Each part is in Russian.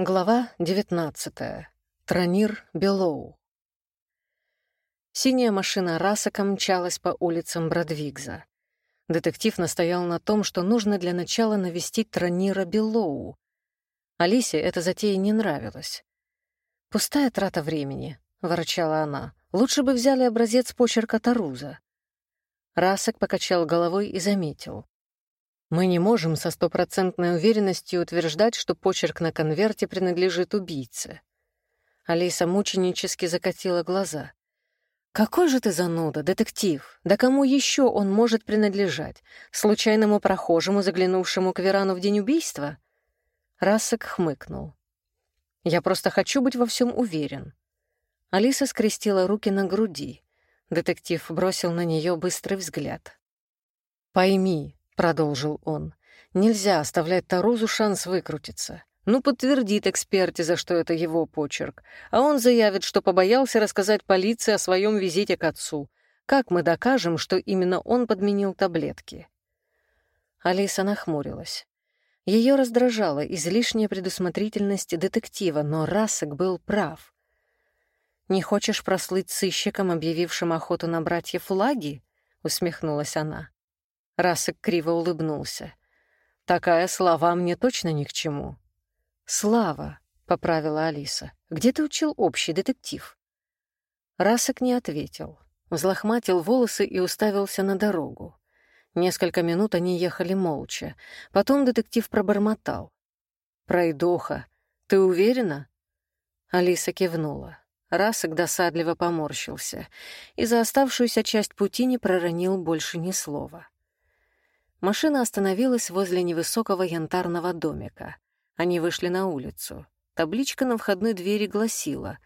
Глава 19. Транир Белоу. Синяя машина Расака мчалась по улицам Бродвигза. Детектив настоял на том, что нужно для начала навестить Транира Белоу. Алисе эта затея не нравилась. «Пустая трата времени», — ворчала она. «Лучше бы взяли образец почерка Таруза». Расак покачал головой и заметил. Мы не можем со стопроцентной уверенностью утверждать, что почерк на конверте принадлежит убийце. Алиса мученически закатила глаза. «Какой же ты зануда, детектив! Да кому еще он может принадлежать? Случайному прохожему, заглянувшему к Верану в день убийства?» Рассек хмыкнул. «Я просто хочу быть во всем уверен». Алиса скрестила руки на груди. Детектив бросил на нее быстрый взгляд. «Пойми, продолжил он. Нельзя оставлять Тарузу шанс выкрутиться. Ну, подтвердит экспертиза, что это его почерк, а он заявит, что побоялся рассказать полиции о своем визите к отцу. Как мы докажем, что именно он подменил таблетки? Алиса нахмурилась. Ее раздражала излишняя предусмотрительность детектива, но Расек был прав. «Не хочешь прослыть сыщиком, объявившим охоту на братьев Лаги?» — усмехнулась она. Расок криво улыбнулся. «Такая слава мне точно ни к чему». «Слава», — поправила Алиса. «Где ты учил общий детектив?» Расок не ответил. Взлохматил волосы и уставился на дорогу. Несколько минут они ехали молча. Потом детектив пробормотал. «Пройдоха, ты уверена?» Алиса кивнула. Расок досадливо поморщился и за оставшуюся часть пути не проронил больше ни слова. Машина остановилась возле невысокого янтарного домика. Они вышли на улицу. Табличка на входной двери гласила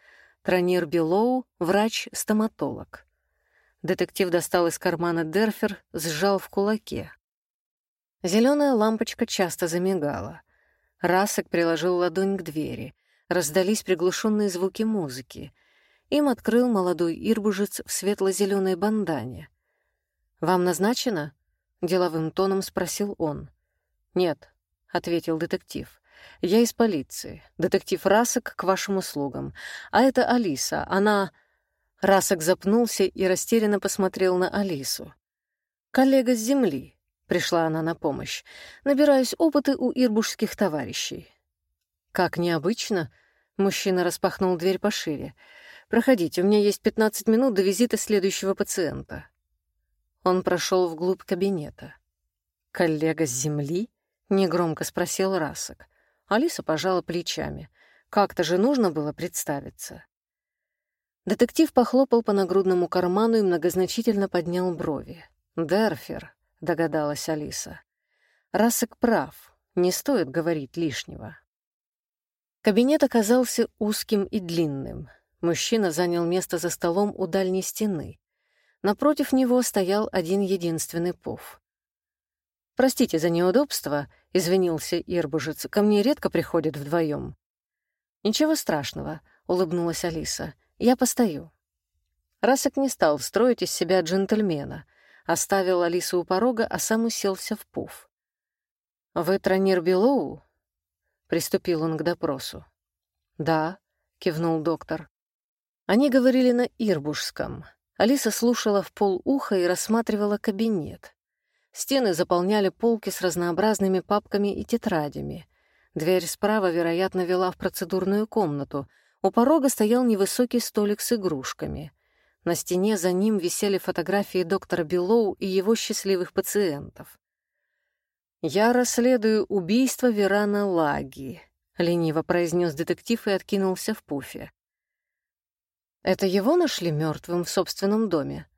«Тронир Белоу, врач-стоматолог». Детектив достал из кармана Дерфер, сжал в кулаке. Зеленая лампочка часто замигала. Расок приложил ладонь к двери. Раздались приглушенные звуки музыки. Им открыл молодой ирбужец в светло-зеленой бандане. «Вам назначено?» Деловым тоном спросил он. «Нет», — ответил детектив. «Я из полиции. Детектив Расок к вашим услугам. А это Алиса. Она...» Расок запнулся и растерянно посмотрел на Алису. «Коллега с земли», — пришла она на помощь. «Набираюсь опыты у ирбушских товарищей». «Как необычно», — мужчина распахнул дверь пошире. «Проходите, у меня есть пятнадцать минут до визита следующего пациента». Он прошел вглубь кабинета. «Коллега с земли?» — негромко спросил Расок. Алиса пожала плечами. Как-то же нужно было представиться. Детектив похлопал по нагрудному карману и многозначительно поднял брови. «Дерфер», — догадалась Алиса. «Расок прав, не стоит говорить лишнего». Кабинет оказался узким и длинным. Мужчина занял место за столом у дальней стены. Напротив него стоял один единственный пуф. «Простите за неудобство», — извинился Ирбужец, — «ко мне редко приходят вдвоем. «Ничего страшного», — улыбнулась Алиса, — «я постою». Расок не стал строить из себя джентльмена, оставил Алису у порога, а сам уселся в пуф. «Вы Тронир Белоу?» — приступил он к допросу. «Да», — кивнул доктор. Они говорили на ирбушском, Алиса слушала в полуха и рассматривала кабинет. Стены заполняли полки с разнообразными папками и тетрадями. Дверь справа, вероятно, вела в процедурную комнату. У порога стоял невысокий столик с игрушками. На стене за ним висели фотографии доктора Белоу и его счастливых пациентов. «Я расследую убийство Верана Лаги», — лениво произнес детектив и откинулся в пуфе. Это его нашли мертвым в собственном доме?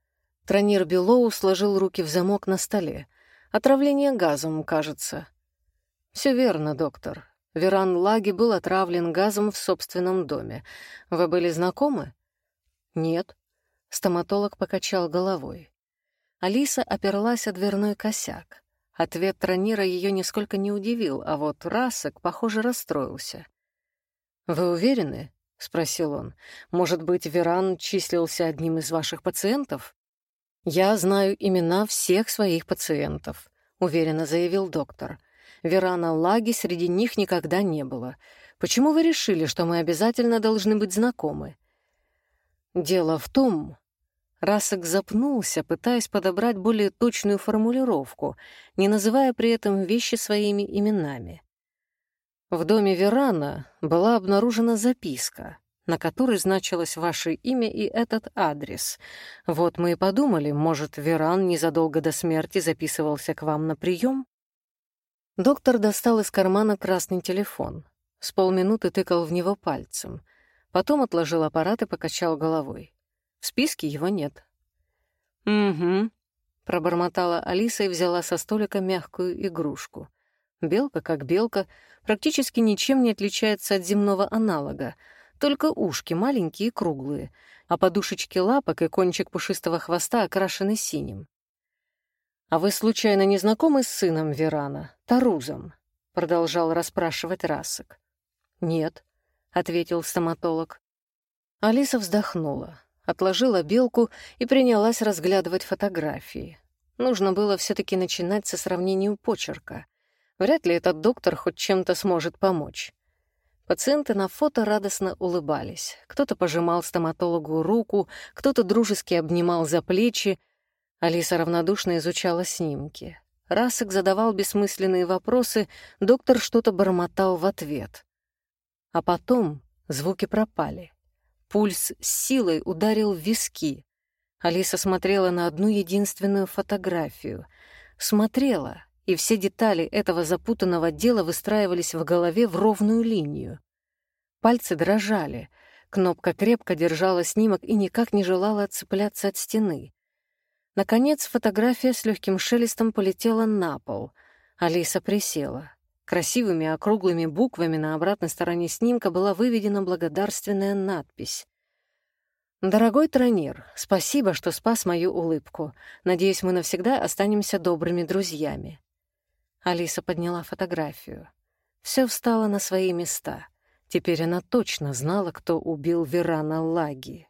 Тронир Белоу сложил руки в замок на столе. Отравление газом, кажется. Все верно, доктор. Веран Лаги был отравлен газом в собственном доме. Вы были знакомы? Нет. Стоматолог покачал головой. Алиса оперлась о дверной косяк. Ответ Тронира ее нисколько не удивил, а вот Расок, похоже, расстроился. «Вы уверены?» — спросил он. «Может быть, Веран числился одним из ваших пациентов?» «Я знаю имена всех своих пациентов», — уверенно заявил доктор. Верана Лаги среди них никогда не было. Почему вы решили, что мы обязательно должны быть знакомы? Дело в том, Расок запнулся, пытаясь подобрать более точную формулировку, не называя при этом вещи своими именами. В доме Верана была обнаружена записка, на которой значилось ваше имя и этот адрес. Вот мы и подумали, может, Веран незадолго до смерти записывался к вам на прием? Доктор достал из кармана красный телефон. С полминуты тыкал в него пальцем. Потом отложил аппарат и покачал головой. В списке его нет. «Угу», — пробормотала Алиса и взяла со столика мягкую игрушку. Белка, как белка, практически ничем не отличается от земного аналога, только ушки маленькие и круглые, а подушечки лапок и кончик пушистого хвоста окрашены синим. «А вы, случайно, не знакомы с сыном Верана, Тарузом?» — продолжал расспрашивать Расок. «Нет», — ответил стоматолог. Алиса вздохнула, отложила белку и принялась разглядывать фотографии. Нужно было все таки начинать со сравнением почерка. Вряд ли этот доктор хоть чем-то сможет помочь. Пациенты на фото радостно улыбались. Кто-то пожимал стоматологу руку, кто-то дружески обнимал за плечи, Алиса равнодушно изучала снимки. Расок задавал бессмысленные вопросы, доктор что-то бормотал в ответ. А потом звуки пропали. Пульс с силой ударил в виски. Алиса смотрела на одну единственную фотографию. Смотрела, и все детали этого запутанного дела выстраивались в голове в ровную линию. Пальцы дрожали, кнопка крепко держала снимок и никак не желала отцепляться от стены. Наконец фотография с легким шелестом полетела на пол. Алиса присела. Красивыми округлыми буквами на обратной стороне снимка была выведена благодарственная надпись. «Дорогой Тронир, спасибо, что спас мою улыбку. Надеюсь, мы навсегда останемся добрыми друзьями». Алиса подняла фотографию. Все встало на свои места. Теперь она точно знала, кто убил Верана Лаги.